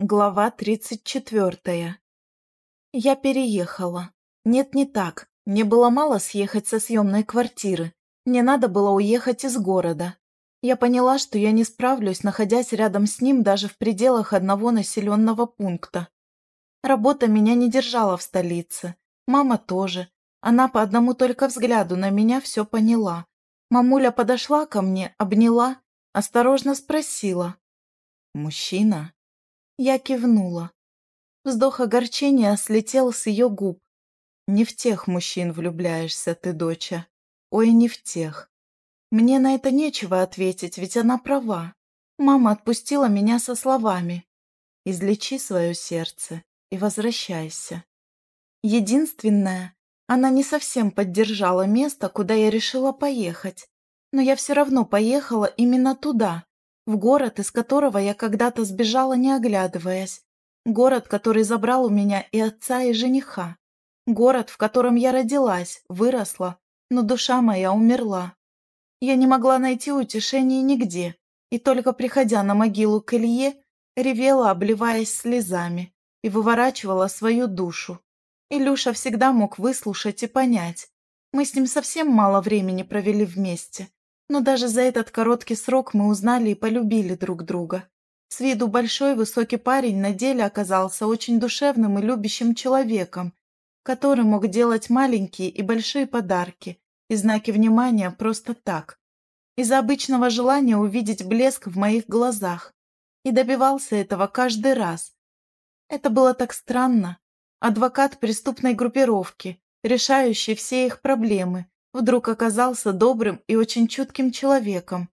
Глава тридцать четвертая. Я переехала. Нет, не так. Мне было мало съехать со съемной квартиры. Мне надо было уехать из города. Я поняла, что я не справлюсь, находясь рядом с ним даже в пределах одного населенного пункта. Работа меня не держала в столице. Мама тоже. Она по одному только взгляду на меня все поняла. Мамуля подошла ко мне, обняла, осторожно спросила. «Мужчина?» Я кивнула. Вздох огорчения слетел с ее губ. Не в тех мужчин влюбляешься ты, доча. Ой, не в тех. Мне на это нечего ответить, ведь она права. Мама отпустила меня со словами. Излечи свое сердце и возвращайся. Единственное, она не совсем поддержала место, куда я решила поехать. Но я все равно поехала именно туда, в город, из которого я когда-то сбежала, не оглядываясь. Город, который забрал у меня и отца, и жениха. Город, в котором я родилась, выросла, но душа моя умерла. Я не могла найти утешения нигде, и только приходя на могилу к Илье, ревела, обливаясь слезами, и выворачивала свою душу. Илюша всегда мог выслушать и понять. Мы с ним совсем мало времени провели вместе, но даже за этот короткий срок мы узнали и полюбили друг друга. С виду большой высокий парень на деле оказался очень душевным и любящим человеком, который мог делать маленькие и большие подарки и знаки внимания просто так, из-за обычного желания увидеть блеск в моих глазах, и добивался этого каждый раз. Это было так странно. Адвокат преступной группировки, решающий все их проблемы, вдруг оказался добрым и очень чутким человеком.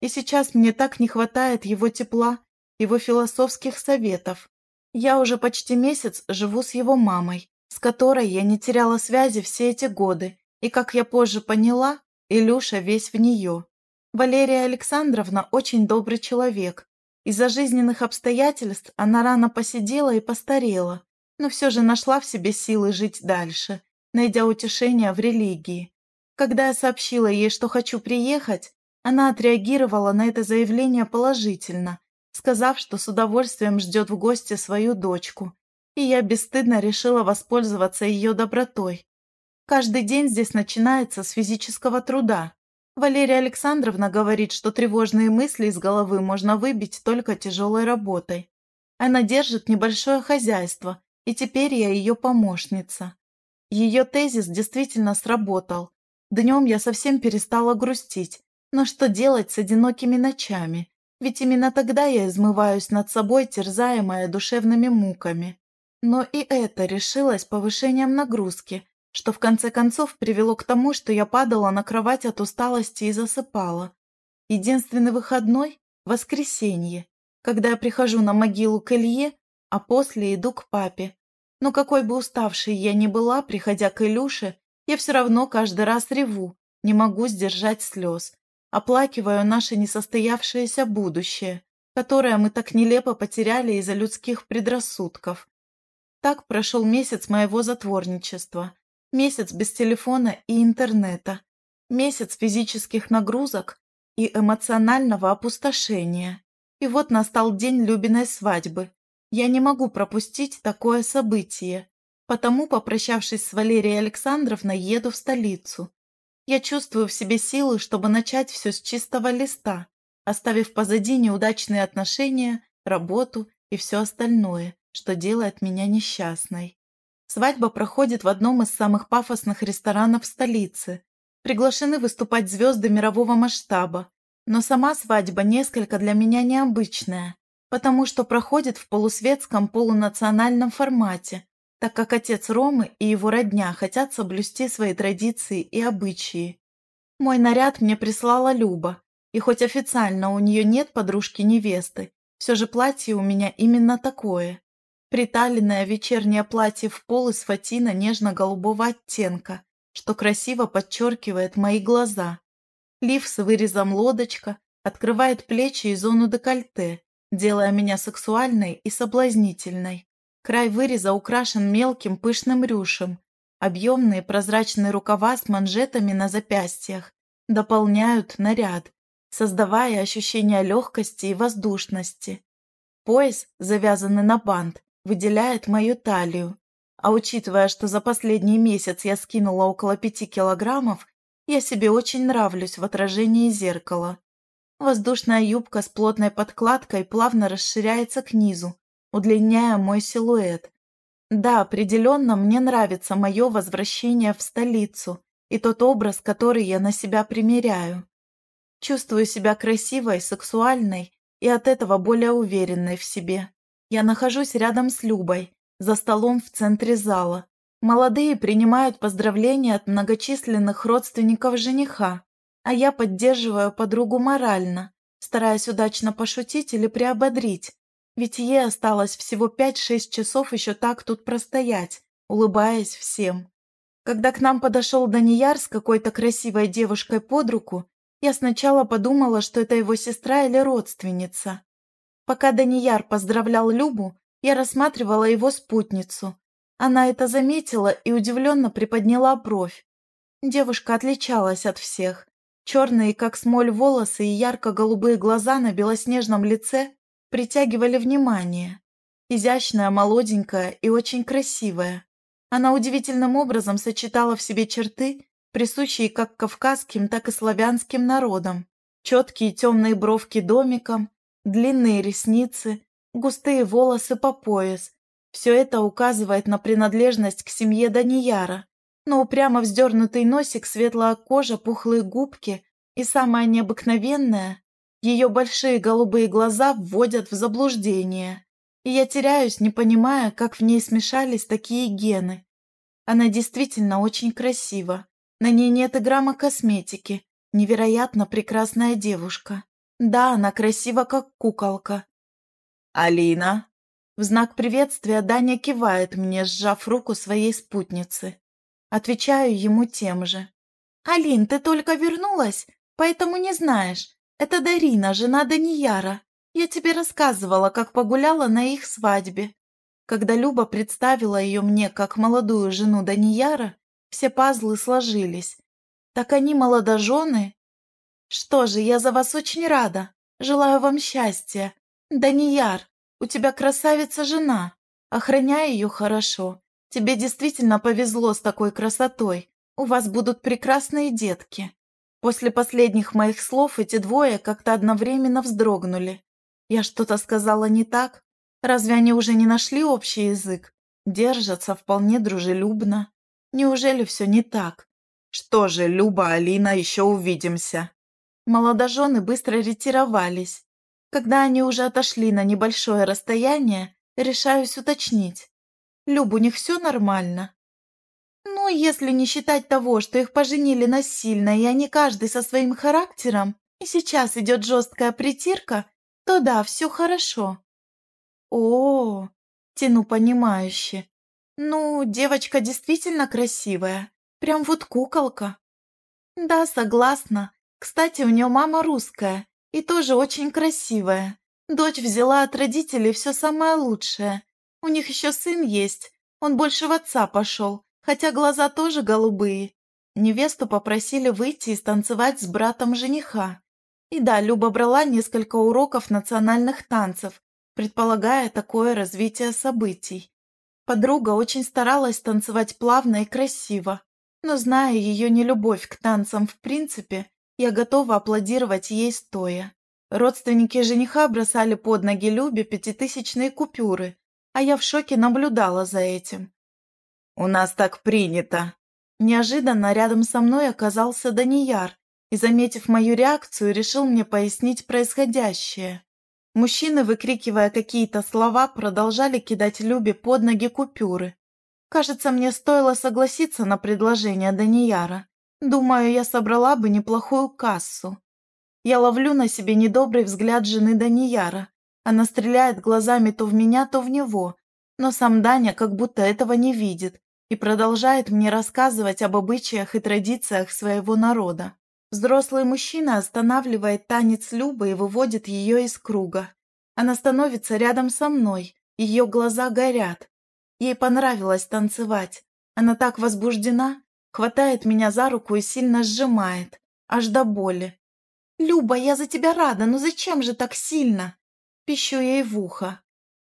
И сейчас мне так не хватает его тепла, его философских советов. Я уже почти месяц живу с его мамой, с которой я не теряла связи все эти годы, и, как я позже поняла, Илюша весь в нее. Валерия Александровна очень добрый человек. Из-за жизненных обстоятельств она рано посидела и постарела, но все же нашла в себе силы жить дальше, найдя утешение в религии. Когда я сообщила ей, что хочу приехать, она отреагировала на это заявление положительно, сказав, что с удовольствием ждет в гости свою дочку, и я бесстыдно решила воспользоваться ее добротой. Каждый день здесь начинается с физического труда. Валерия Александровна говорит, что тревожные мысли из головы можно выбить только тяжелой работой. Она держит небольшое хозяйство, и теперь я ее помощница. Ее тезис действительно сработал. Днем я совсем перестала грустить. Но что делать с одинокими ночами? Ведь именно тогда я измываюсь над собой, терзаемая душевными муками. Но и это решилось повышением нагрузки, что в конце концов привело к тому, что я падала на кровать от усталости и засыпала. Единственный выходной – воскресенье, когда я прихожу на могилу к Илье, а после иду к папе. Но какой бы уставшей я ни была, приходя к Илюше, я все равно каждый раз реву, не могу сдержать слез. Оплакиваю наше несостоявшееся будущее, которое мы так нелепо потеряли из-за людских предрассудков. Так прошел месяц моего затворничества, месяц без телефона и интернета, месяц физических нагрузок и эмоционального опустошения. И вот настал день Любиной свадьбы. Я не могу пропустить такое событие. Потому, попрощавшись с Валерией Александровной, еду в столицу. Я чувствую в себе силы, чтобы начать все с чистого листа, оставив позади неудачные отношения, работу и все остальное, что делает меня несчастной. Свадьба проходит в одном из самых пафосных ресторанов столицы. Приглашены выступать звезды мирового масштаба. Но сама свадьба несколько для меня необычная, потому что проходит в полусветском полунациональном формате, так как отец Ромы и его родня хотят соблюсти свои традиции и обычаи. Мой наряд мне прислала Люба, и хоть официально у нее нет подружки-невесты, все же платье у меня именно такое. Приталенное вечернее платье в пол из фатина нежно-голубого оттенка, что красиво подчеркивает мои глаза. Лиф с вырезом лодочка открывает плечи и зону декольте, делая меня сексуальной и соблазнительной. Край выреза украшен мелким пышным рюшем. Объемные прозрачные рукава с манжетами на запястьях дополняют наряд, создавая ощущение легкости и воздушности. Пояс, завязанный на бант, выделяет мою талию. А учитывая, что за последний месяц я скинула около пяти килограммов, я себе очень нравлюсь в отражении зеркала. Воздушная юбка с плотной подкладкой плавно расширяется к низу, удлиняя мой силуэт. Да, определенно мне нравится мое возвращение в столицу и тот образ, который я на себя примеряю. Чувствую себя красивой, сексуальной и от этого более уверенной в себе. Я нахожусь рядом с Любой, за столом в центре зала. Молодые принимают поздравления от многочисленных родственников жениха, а я поддерживаю подругу морально, стараясь удачно пошутить или приободрить, ведь ей осталось всего 5-6 часов еще так тут простоять, улыбаясь всем. Когда к нам подошел Данияр с какой-то красивой девушкой под руку, я сначала подумала, что это его сестра или родственница. Пока Данияр поздравлял Любу, я рассматривала его спутницу. Она это заметила и удивленно приподняла бровь. Девушка отличалась от всех. Черные, как смоль, волосы и ярко-голубые глаза на белоснежном лице притягивали внимание. Изящная, молоденькая и очень красивая. Она удивительным образом сочетала в себе черты, присущие как кавказским, так и славянским народам. Четкие темные бровки домиком, длинные ресницы, густые волосы по пояс. Все это указывает на принадлежность к семье Данияра, но упрямо вздернутый носик, светлая кожа, пухлые губки и самое необыкновенное – ее большие голубые глаза вводят в заблуждение. И я теряюсь, не понимая, как в ней смешались такие гены. Она действительно очень красива. На ней нет и грамма косметики. Невероятно прекрасная девушка. Да, она красива, как куколка. «Алина!» В знак приветствия Даня кивает мне, сжав руку своей спутницы. Отвечаю ему тем же. «Алин, ты только вернулась, поэтому не знаешь. Это Дарина, жена Данияра. Я тебе рассказывала, как погуляла на их свадьбе. Когда Люба представила ее мне как молодую жену Данияра, все пазлы сложились. Так они молодожены? Что же, я за вас очень рада. Желаю вам счастья. Данияр, у тебя красавица жена. Охраняй ее хорошо. Тебе действительно повезло с такой красотой. У вас будут прекрасные детки». После последних моих слов эти двое как-то одновременно вздрогнули. Я что-то сказала не так? Разве они уже не нашли общий язык? Держатся вполне дружелюбно. Неужели все не так? Что же, Люба, Алина, еще увидимся. Молодожены быстро ретировались. Когда они уже отошли на небольшое расстояние, решаюсь уточнить. Люб, у них все нормально? Ну, если не считать того, что их поженили насильно, и они каждый со своим характером, и сейчас идет жесткая притирка, то да, все хорошо. О, -о, -о тяну понимающе. Ну, девочка действительно красивая, прям вот куколка. Да, согласна. Кстати, у нее мама русская и тоже очень красивая. Дочь взяла от родителей все самое лучшее. У них еще сын есть, он больше в отца пошел, хотя глаза тоже голубые. Невесту попросили выйти и станцевать с братом жениха. И да, Люба брала несколько уроков национальных танцев, предполагая такое развитие событий. Подруга очень старалась танцевать плавно и красиво, но зная ее нелюбовь к танцам в принципе, я готова аплодировать ей стоя. Родственники жениха бросали под ноги Любе пятитысячные купюры, а я в шоке наблюдала за этим. «У нас так принято!» Неожиданно рядом со мной оказался Данияр и, заметив мою реакцию, решил мне пояснить происходящее. Мужчины, выкрикивая какие-то слова, продолжали кидать Любе под ноги купюры. Кажется, мне стоило согласиться на предложение Данияра. Думаю, я собрала бы неплохую кассу. Я ловлю на себе недобрый взгляд жены Данияра. Она стреляет глазами то в меня, то в него, но сам Даня как будто этого не видит и продолжает мне рассказывать об обычаях и традициях своего народа. Взрослый мужчина останавливает танец Любы и выводит ее из круга. Она становится рядом со мной, ее глаза горят. Ей понравилось танцевать. Она так возбуждена, хватает меня за руку и сильно сжимает, аж до боли. «Люба, я за тебя рада, но зачем же так сильно?» Пищу ей в ухо.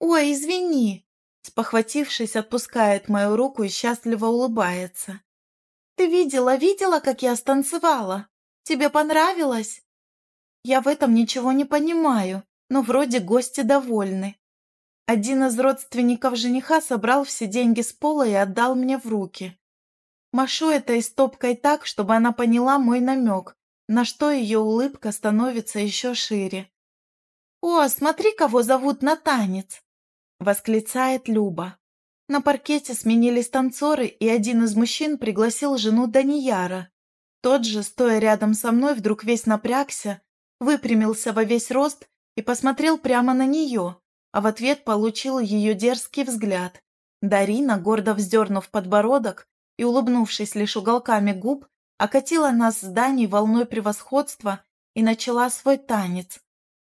«Ой, извини!» Спохватившись, отпускает мою руку и счастливо улыбается. «Ты видела, видела, как я станцевала? Тебе понравилось?» Я в этом ничего не понимаю, но вроде гости довольны. Один из родственников жениха собрал все деньги с пола и отдал мне в руки. Машу этой стопкой так, чтобы она поняла мой намек, на что ее улыбка становится еще шире. «О, смотри, кого зовут на танец!» — восклицает Люба. На паркете сменились танцоры, и один из мужчин пригласил жену Данияра. Тот же, стоя рядом со мной, вдруг весь напрягся, выпрямился во весь рост и посмотрел прямо на нее, а в ответ получил ее дерзкий взгляд. Дарина, гордо вздернув подбородок и улыбнувшись лишь уголками губ, окатила нас с Даней волной превосходства и начала свой танец.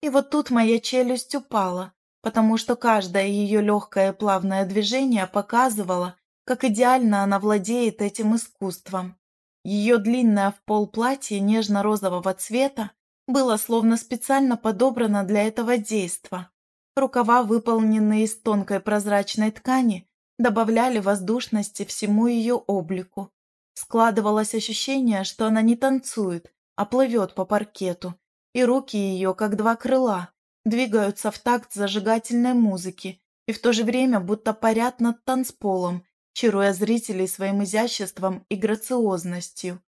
И вот тут моя челюсть упала, потому что каждое ее легкое и плавное движение показывало, как идеально она владеет этим искусством. Ее длинное в пол платье нежно-розового цвета было словно специально подобрано для этого действа. Рукава, выполненные из тонкой прозрачной ткани, добавляли воздушности всему ее облику. Складывалось ощущение, что она не танцует, а плывет по паркету, и руки ее, как два крыла, двигаются в такт зажигательной музыки и в то же время будто парят над танцполом, чаруя зрителей своим изяществом и грациозностью.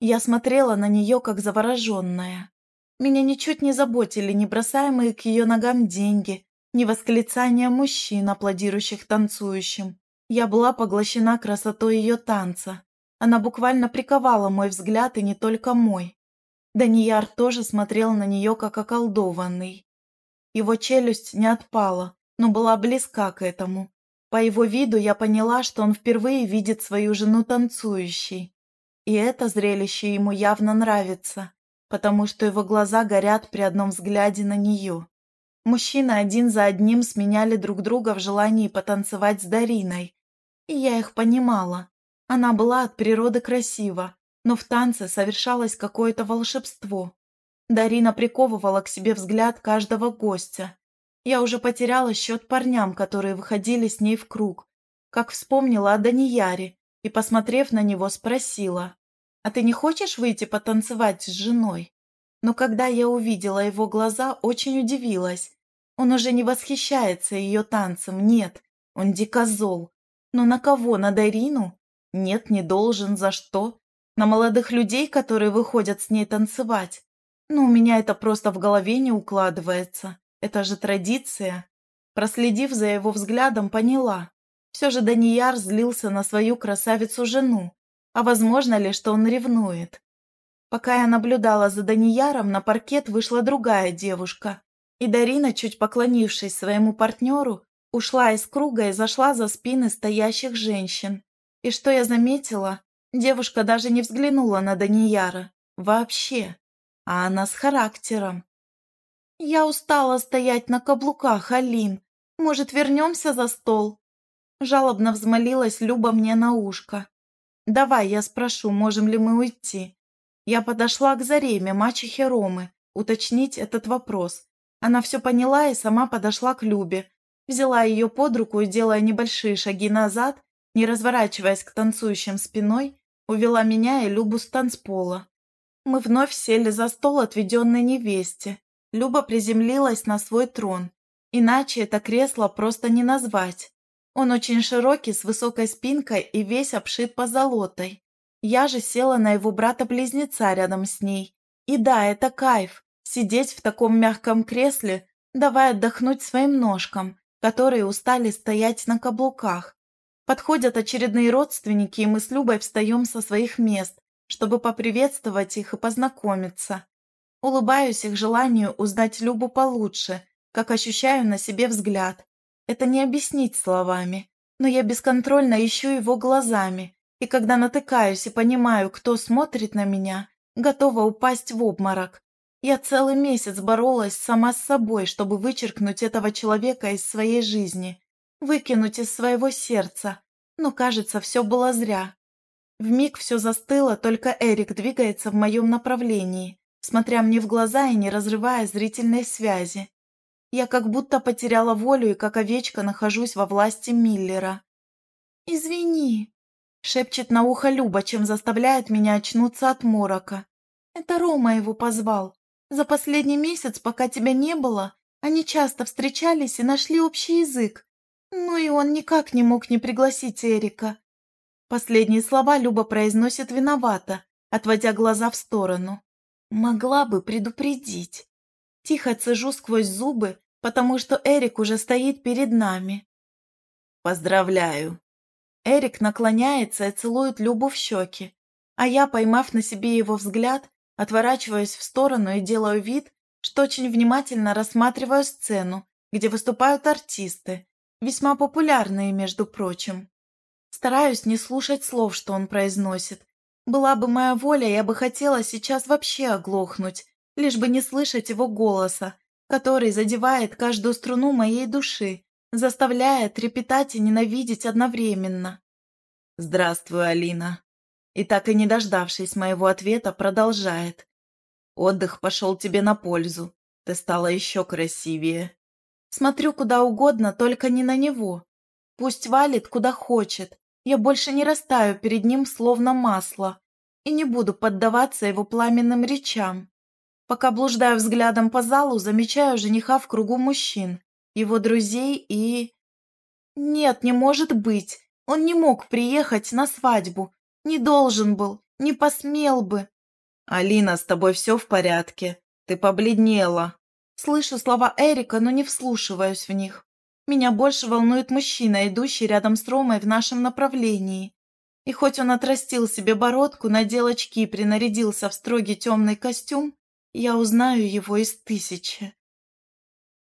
Я смотрела на нее, как завороженная. Меня ничуть не заботили ни бросаемые к ее ногам деньги, ни восклицания мужчин, аплодирующих танцующим. Я была поглощена красотой ее танца. Она буквально приковала мой взгляд, и не только мой. Данияр тоже смотрел на нее, как околдованный. Его челюсть не отпала, но была близка к этому. По его виду я поняла, что он впервые видит свою жену танцующей. И это зрелище ему явно нравится, потому что его глаза горят при одном взгляде на нее. Мужчины один за одним сменяли друг друга в желании потанцевать с Дариной. И я их понимала. Она была от природы красива, но в танце совершалось какое-то волшебство. Дарина приковывала к себе взгляд каждого гостя. Я уже потеряла счет парням, которые выходили с ней в круг. Как вспомнила о Данияре и, посмотрев на него, спросила, «А ты не хочешь выйти потанцевать с женой?» Но когда я увидела его глаза, очень удивилась. Он уже не восхищается ее танцем, нет, он дико зол. Но на кого, на Дарину? Нет, не должен, за что? На молодых людей, которые выходят с ней танцевать? Ну, у меня это просто в голове не укладывается. Это же традиция. Проследив за его взглядом, поняла. Все же Данияр злился на свою красавицу-жену. А возможно ли, что он ревнует? Пока я наблюдала за Данияром, на паркет вышла другая девушка. И Дарина, чуть поклонившись своему партнеру, ушла из круга и зашла за спины стоящих женщин. И что я заметила? Девушка даже не взглянула на Данияра. Вообще. А она с характером. «Я устала стоять на каблуках, Алин. Может, вернемся за стол?» Жалобно взмолилась Люба мне на ушко. «Давай, я спрошу, можем ли мы уйти?» Я подошла к Зареме, мачехе Ромы, уточнить этот вопрос. Она все поняла и сама подошла к Любе, взяла ее под руку и, делая небольшие шаги назад, не разворачиваясь к танцующим спиной, увела меня и Любу с танцпола. Мы вновь сели за стол, отведенный невесте. Люба приземлилась на свой трон. Иначе это кресло просто не назвать. Он очень широкий, с высокой спинкой и весь обшит позолотой. Я же села на его брата-близнеца рядом с ней. И да, это кайф. Сидеть в таком мягком кресле, давая отдохнуть своим ножкам, которые устали стоять на каблуках. Подходят очередные родственники, и мы с Любой встаем со своих мест, чтобы поприветствовать их и познакомиться. Улыбаюсь их желанию узнать Любу получше, как ощущаю на себе взгляд. Это не объяснить словами, но я бесконтрольно ищу его глазами, и когда натыкаюсь и понимаю, кто смотрит на меня, готова упасть в обморок. Я целый месяц боролась сама с собой, чтобы вычеркнуть этого человека из своей жизни, выкинуть из своего сердца, но, кажется, все было зря. В миг все застыло, только Эрик двигается в моем направлении, смотря мне в глаза и не разрывая зрительной связи. Я как будто потеряла волю и как овечка нахожусь во власти Миллера. «Извини», — шепчет на ухо Люба, чем заставляет меня очнуться от морока. «Это Рома его позвал. За последний месяц, пока тебя не было, они часто встречались и нашли общий язык. Ну и он никак не мог не пригласить Эрика. Последние слова Люба произносит виновато, отводя глаза в сторону. Могла бы предупредить. Тихо цежу сквозь зубы, потому что Эрик уже стоит перед нами. Поздравляю. Эрик наклоняется и целует Любу в щеки, а я, поймав на себе его взгляд, отворачиваюсь в сторону и делаю вид, что очень внимательно рассматриваю сцену, где выступают артисты, весьма популярные, между прочим. Стараюсь не слушать слов, что он произносит. Была бы моя воля, я бы хотела сейчас вообще оглохнуть, лишь бы не слышать его голоса, который задевает каждую струну моей души, заставляя трепетать и ненавидеть одновременно. «Здравствуй, Алина», и так и не дождавшись моего ответа, продолжает. «Отдых пошел тебе на пользу, ты стала еще красивее». Смотрю куда угодно, только не на него. Пусть валит куда хочет, я больше не растаю перед ним словно масло и не буду поддаваться его пламенным речам. Пока блуждаю взглядом по залу, замечаю жениха в кругу мужчин, его друзей и... Нет, не может быть. Он не мог приехать на свадьбу. Не должен был, не посмел бы. «Алина, с тобой все в порядке? Ты побледнела». Слышу слова Эрика, но не вслушиваюсь в них. Меня больше волнует мужчина, идущий рядом с Ромой в нашем направлении. И хоть он отрастил себе бородку, надел очки и принарядился в строгий темный костюм, я узнаю его из тысячи.